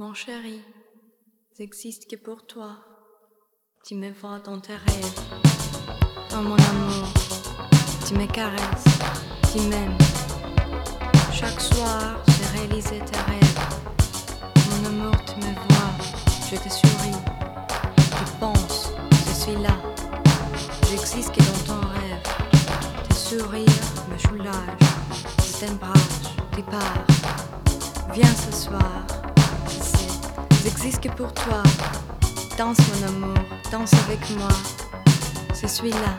Mon chéri, j'existe que pour toi. Tu me vois dans tes rêves, dans mon amour. Tu me caresses, tu m'aimes. Chaque soir, j'ai réalisé tes rêves. Mon amour, tu me vois, je te souris. Tu penses, je suis là. J'existe que dans ton rêve. Tes sourires me soulagent. Je t'embrasse, tu pars. Viens ce soir. J'existe que pour toi. Danse mon amour, danse avec moi. Je suis là.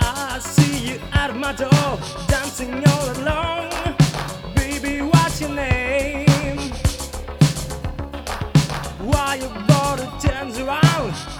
I see you at my door, dancing all alone. Baby, what's your name? Why your body turns around?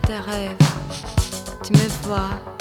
fait un rêve, tu me vois.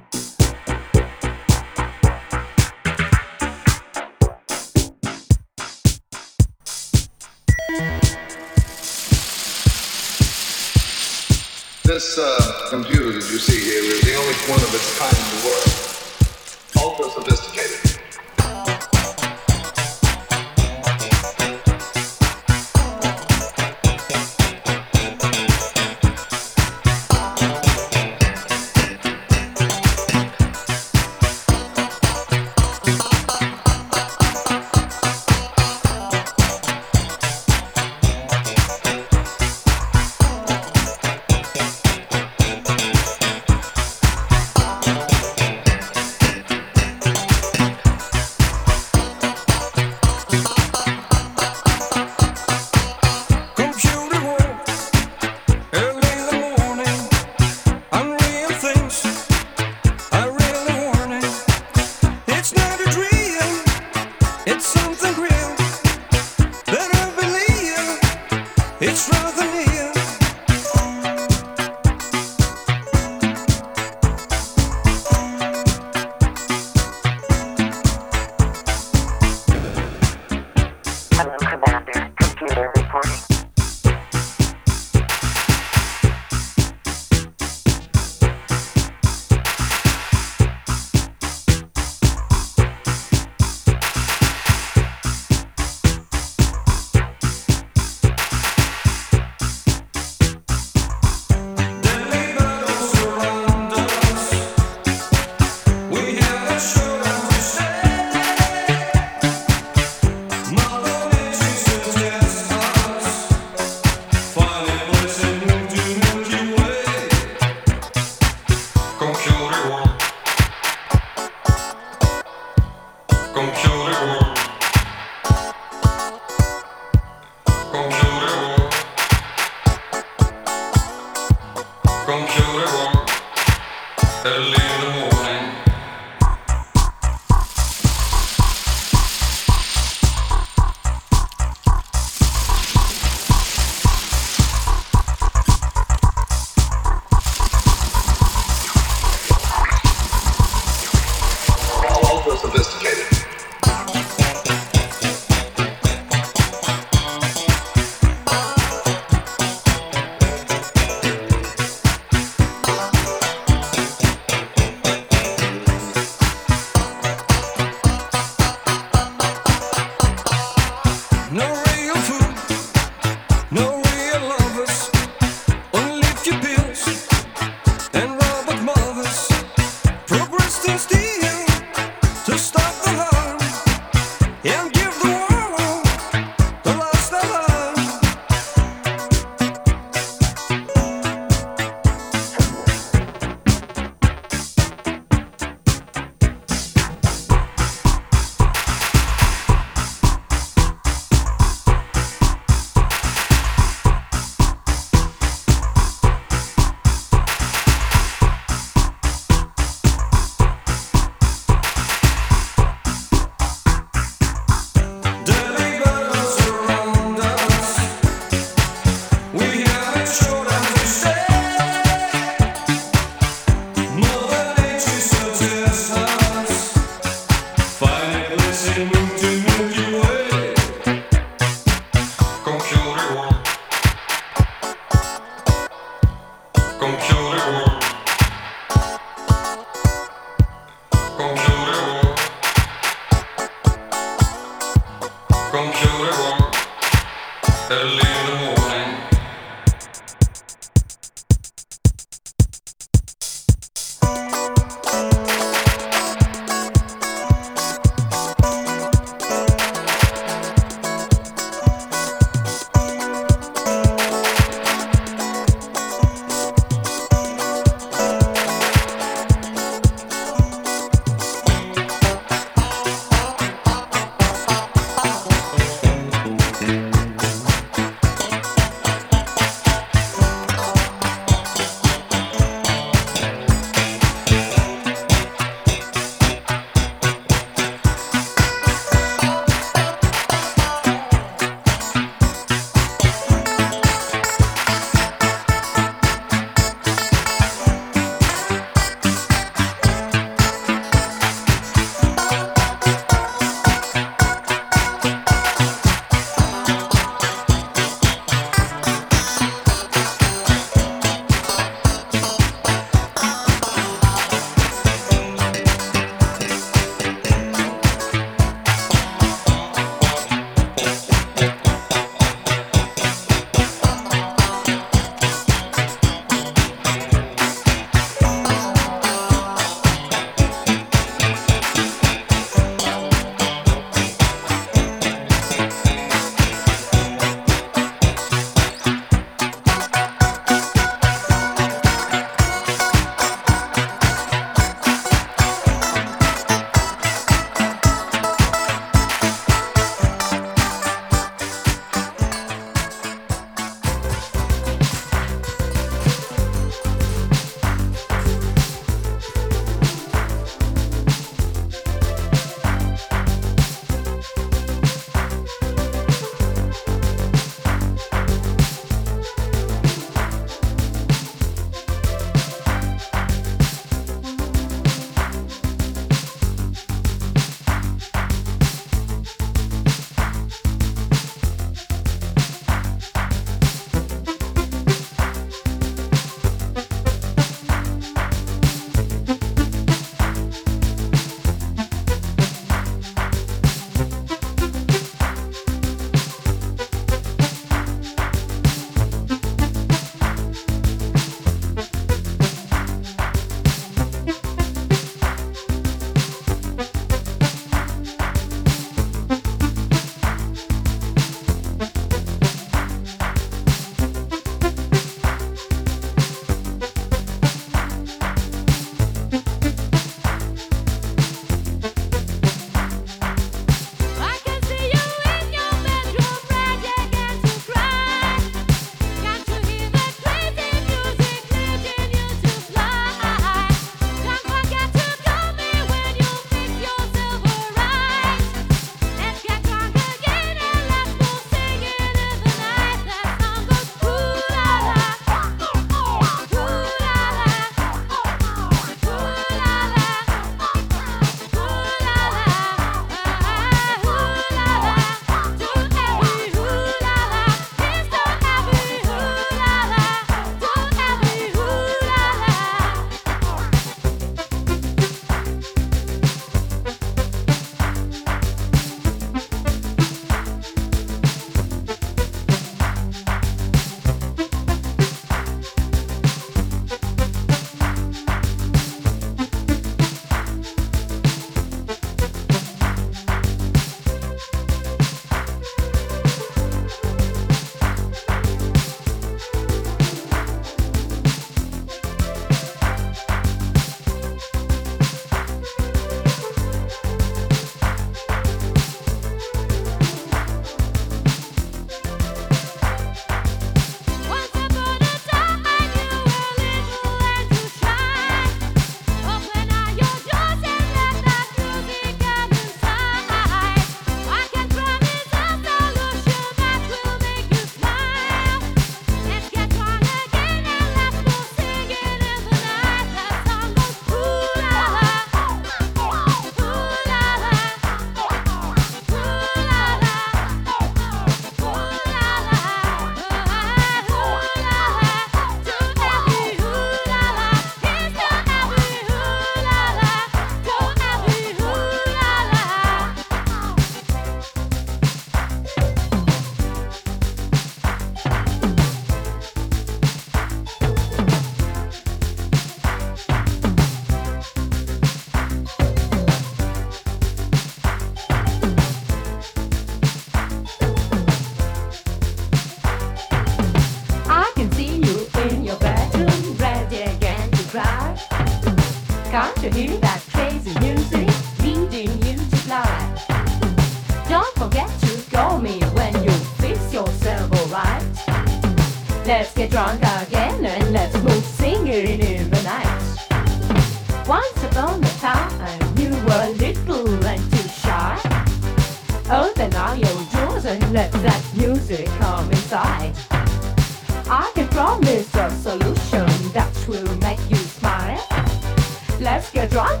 Get drunk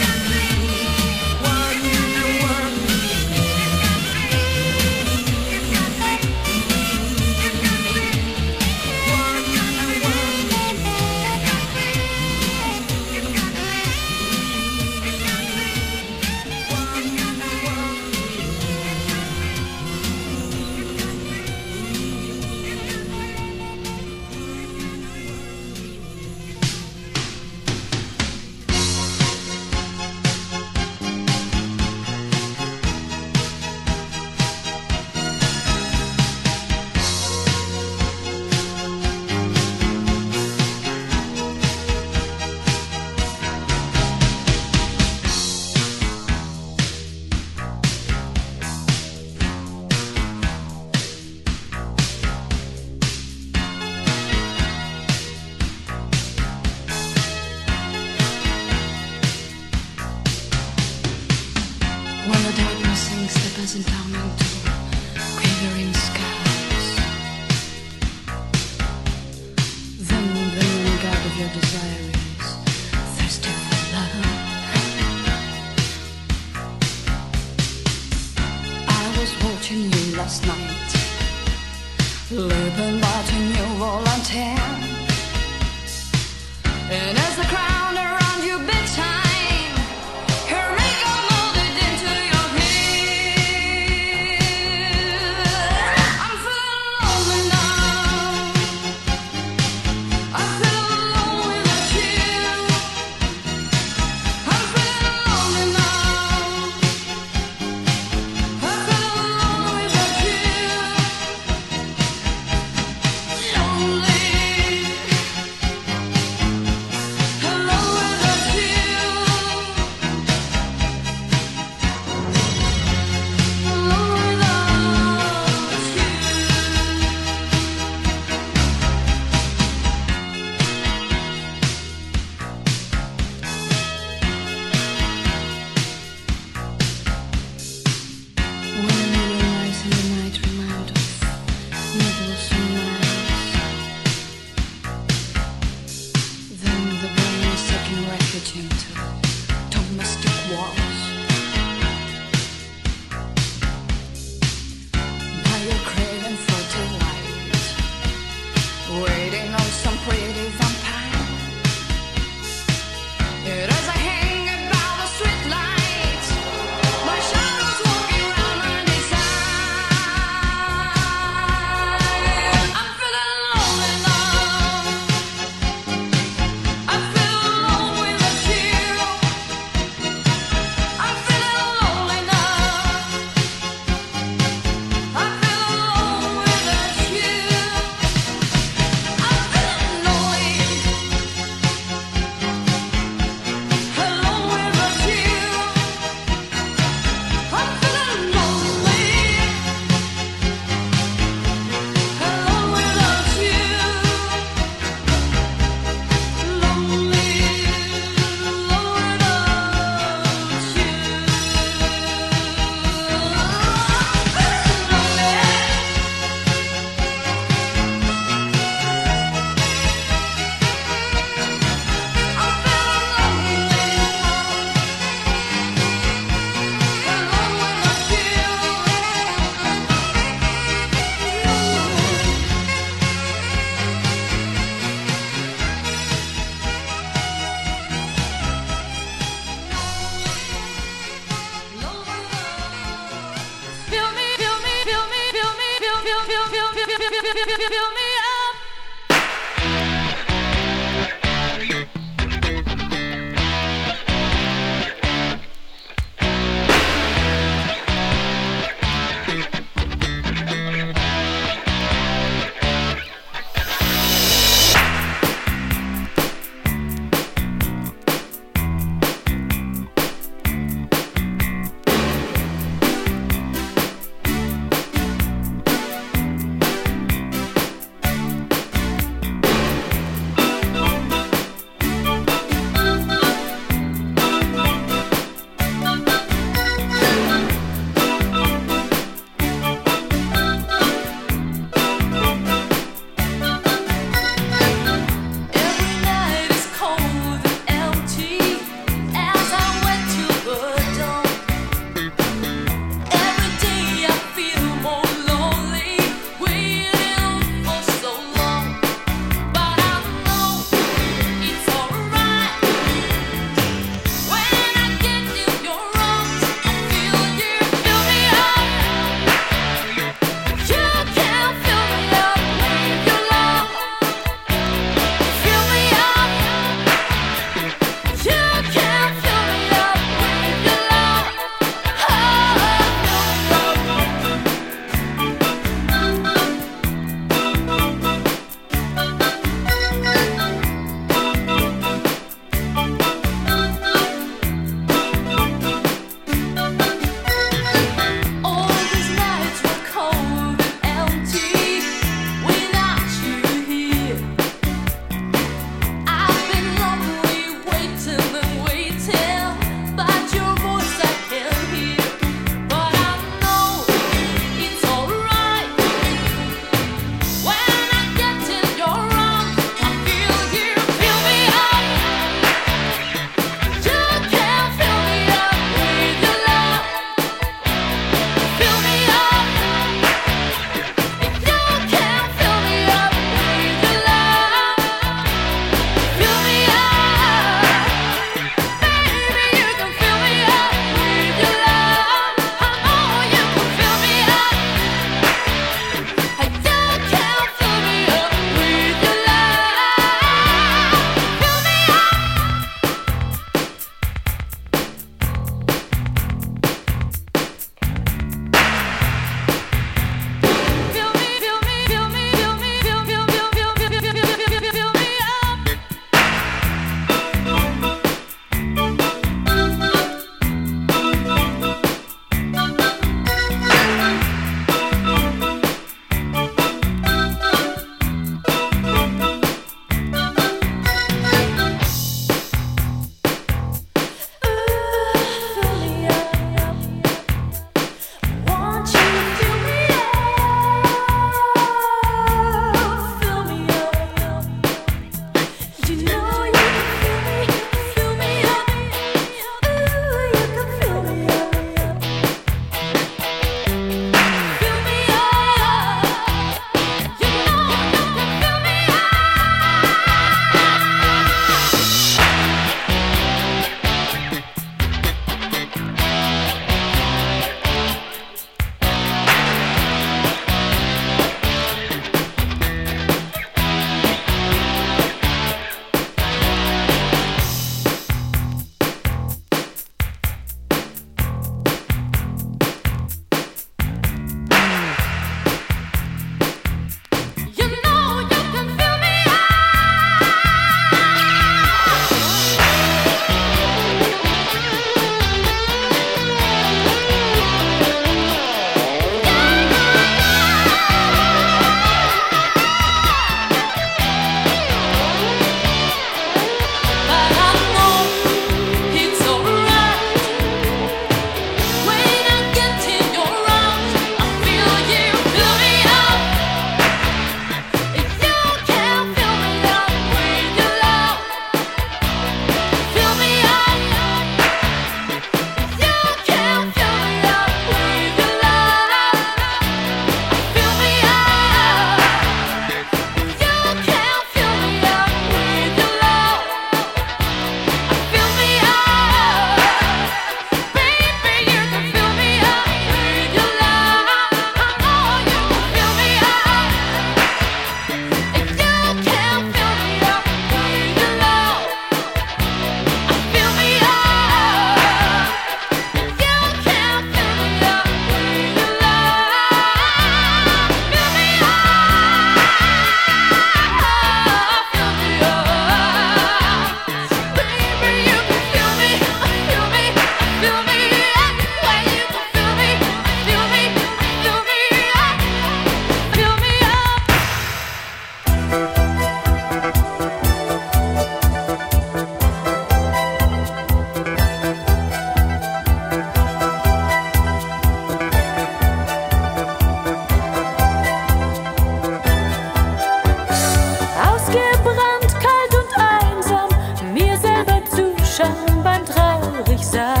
stop.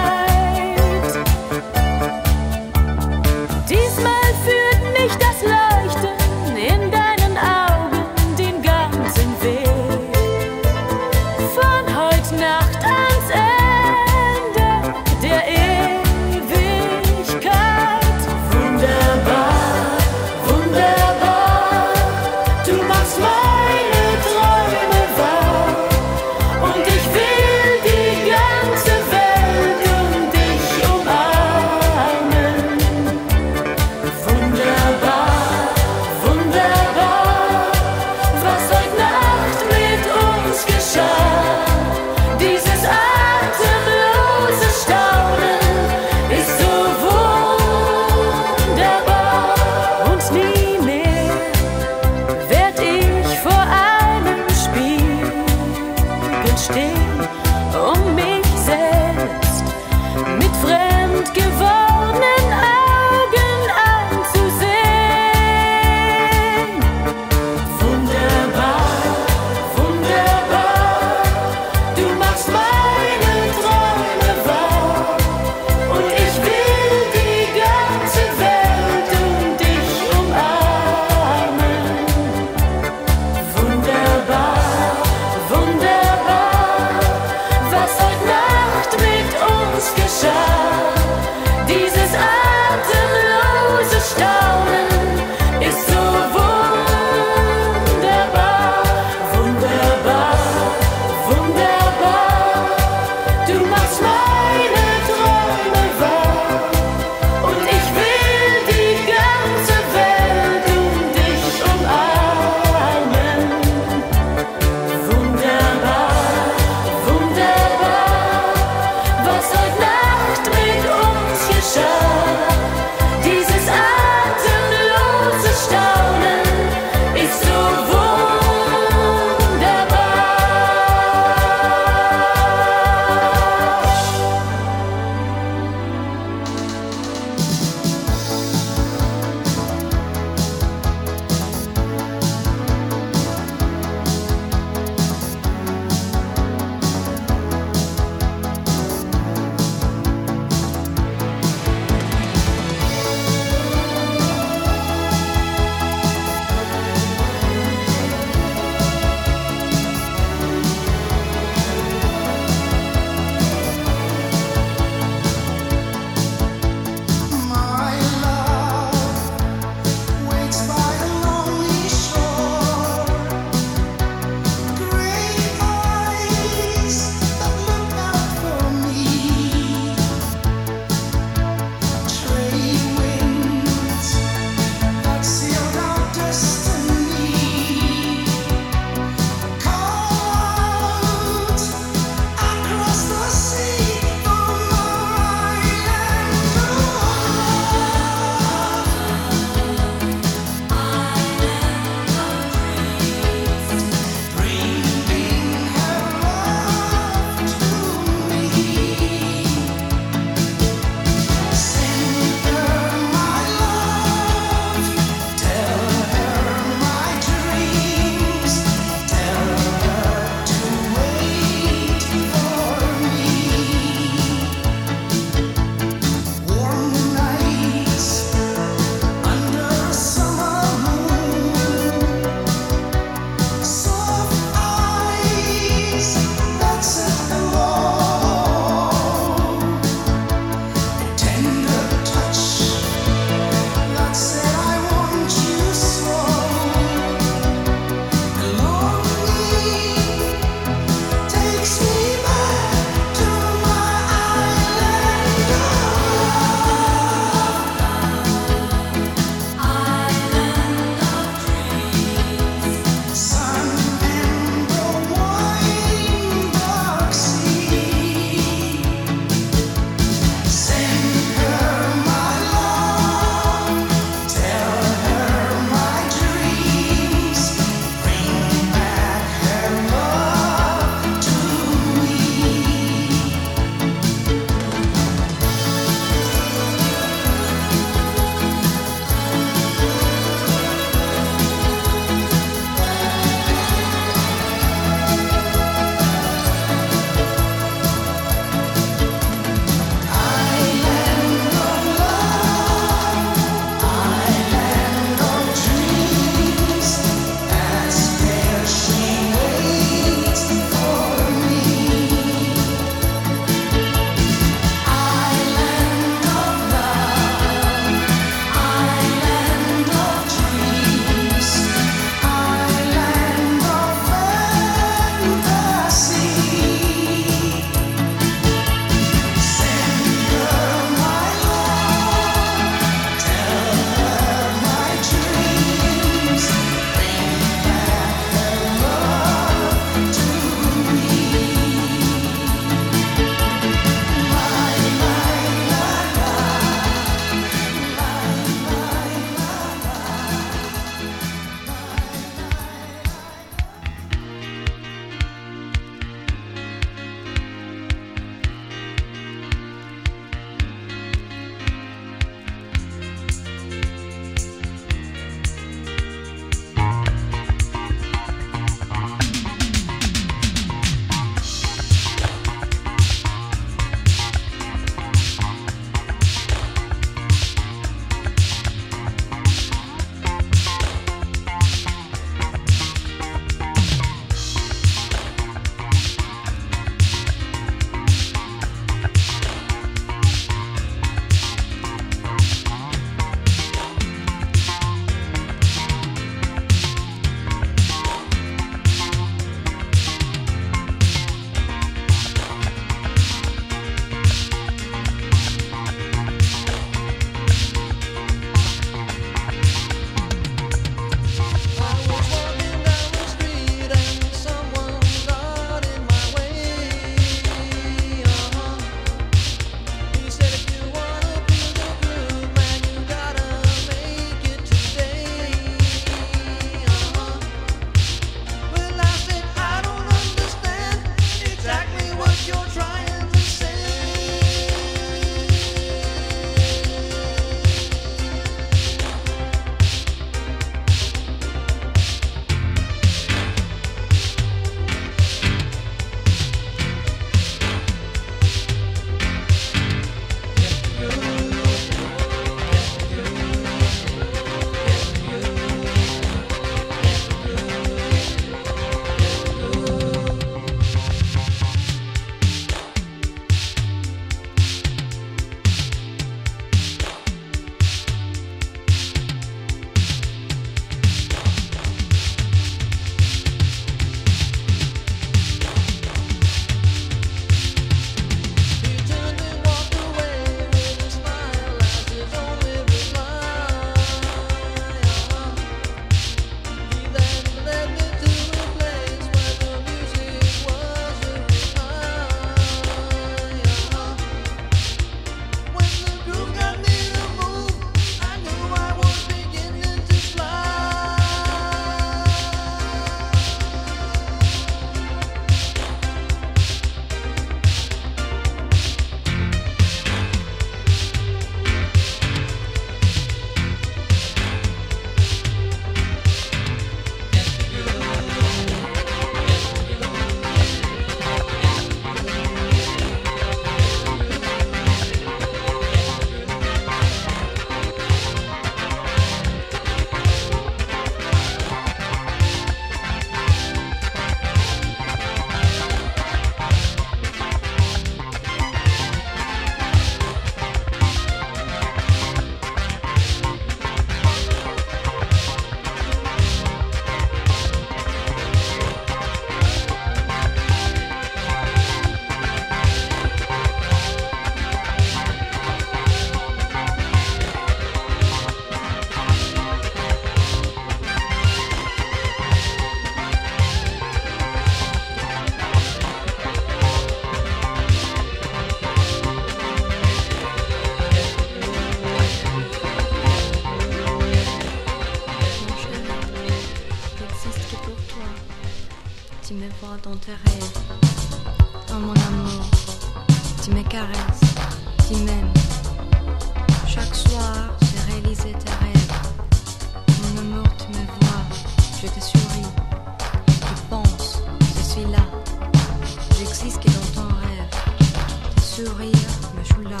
sourire me soulage,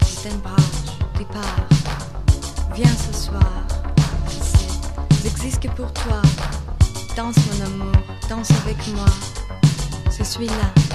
je t'embrasse, départ. Viens ce soir, j'existe que pour toi. Danse mon amour, danse avec moi. Je suis là.